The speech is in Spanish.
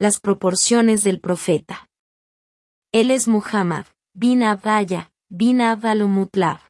las proporciones del profeta. Él es Muhammad, bin Abdallah, bin Abdalumutlab.